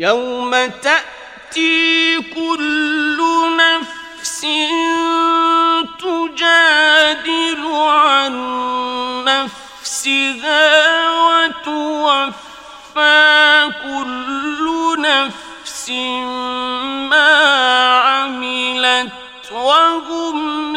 يوم تأتي كل نفس تجادل عن نفسها وتوفى كل نفس ما عملت وهم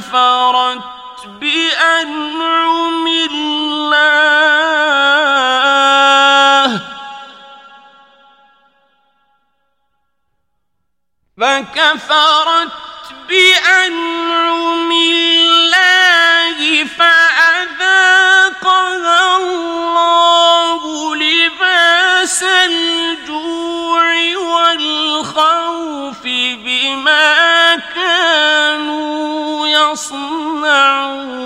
فكفرت بأنعم الله. فكفرت بأنعم الله فأذاقها الله لباس الجوع والخوف بما كانوا يصنعون.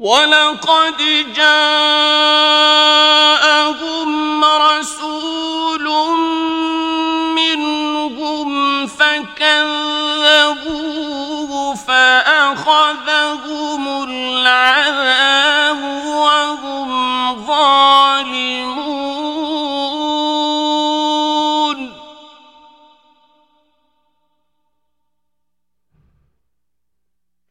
ولقد جاءهم رسول منهم فكذبوه فأخذهم العذاب.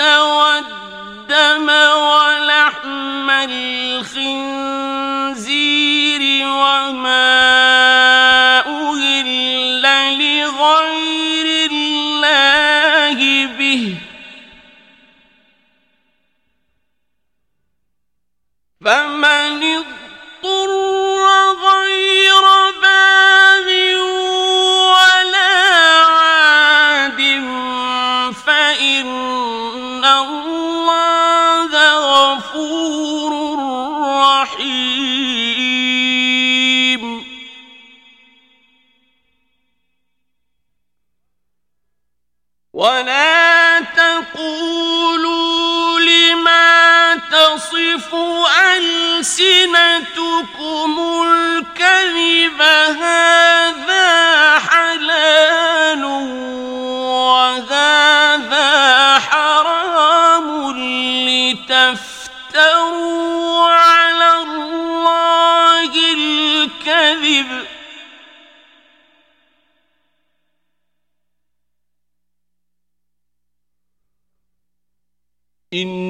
والدم ولحم الخنزير وما تصف ألسنتكم الكذب هذا حلال وهذا حرام لتفتروا على الله الكذب إن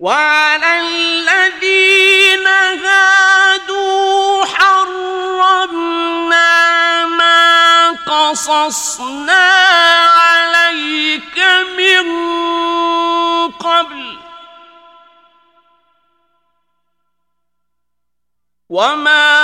وعلى الذين هادوا حرمنا ما قصصنا عليك من قبل وما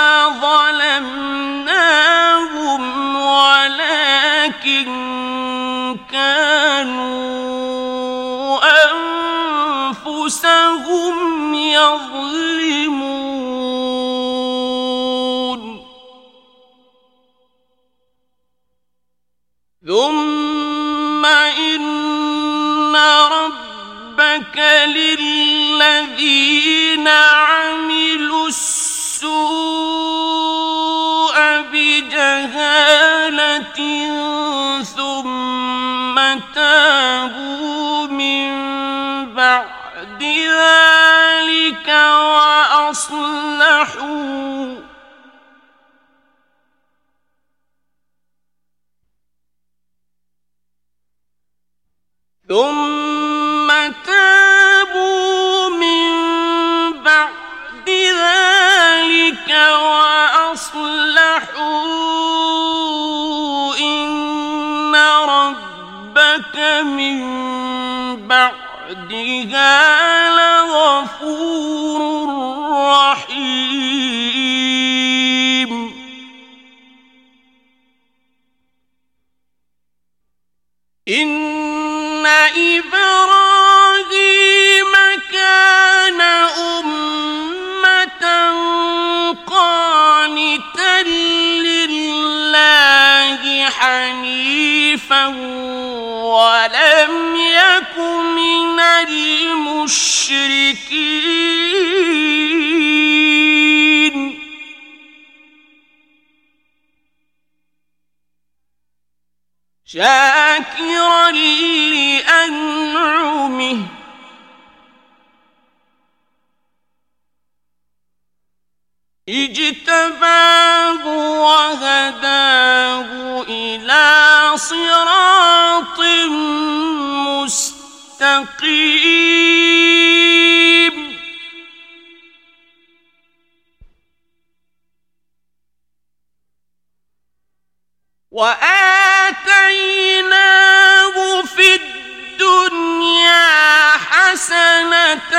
للذين عملوا السوء بجهالة ثم تابوا من بعد ذلك وأصلحوا. ثم ربك من بعدها لغفور رحيم. إن إبراهيم كان أمة قانتا لله حنيفا ولم يك من المشركين. شاكرا لأنعمه. اجتباه وهداه إلى صراط مستقيم. وآتيناه في الدنيا حسنة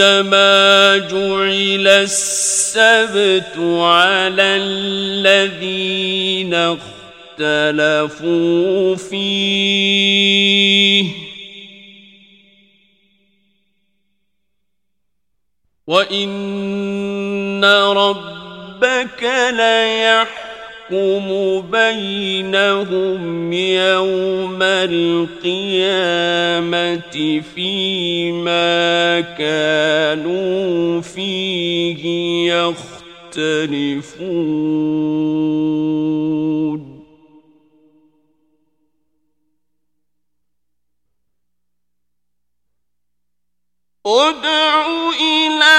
إنما جعل السبت على الذين اختلفوا فيه وإن ربك ليحكم يحكم بينهم يوم القيامة فيما كانوا فيه يختلفون. ادع إلى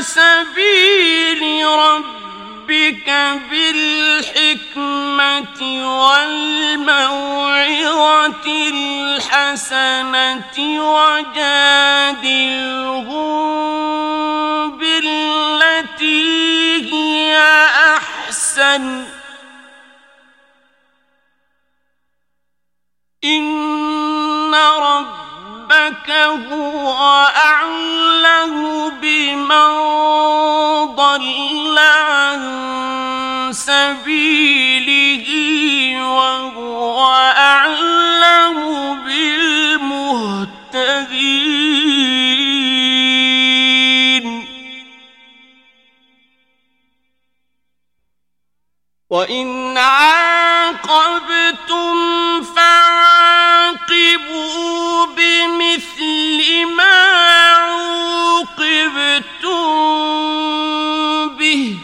سبيل ربك بالحكمة والموعظة الحسنة وجادلهم بالتي هي أحسن. إن ربك هو أعلم بمن وَإِنْ عَاقَبْتُمْ فَعَاقِبُوا بِمِثْلِ مَا عُوقِبْتُمْ بِهِ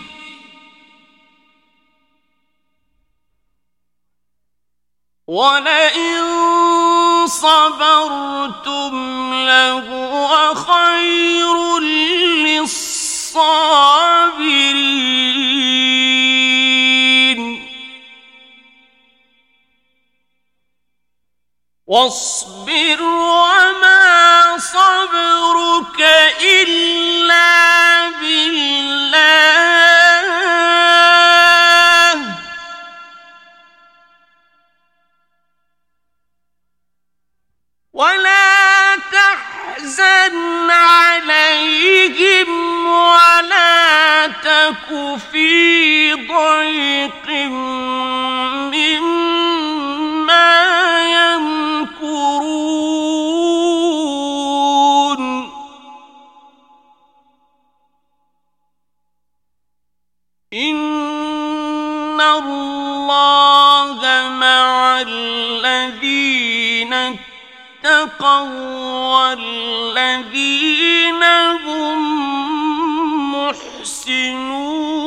وَلَئِنْ صَبَرْتُمْ لَهُوَ وَاصْبِرْ وَمَا صَبْرُكَ إِلَّا بِاللَّهِ. وَلَا تَحْزَنْ عَلَيْهِمْ وَلَا تَكُ فِي ضَيْقٍ. الذين اتقوا والذين هم محسنون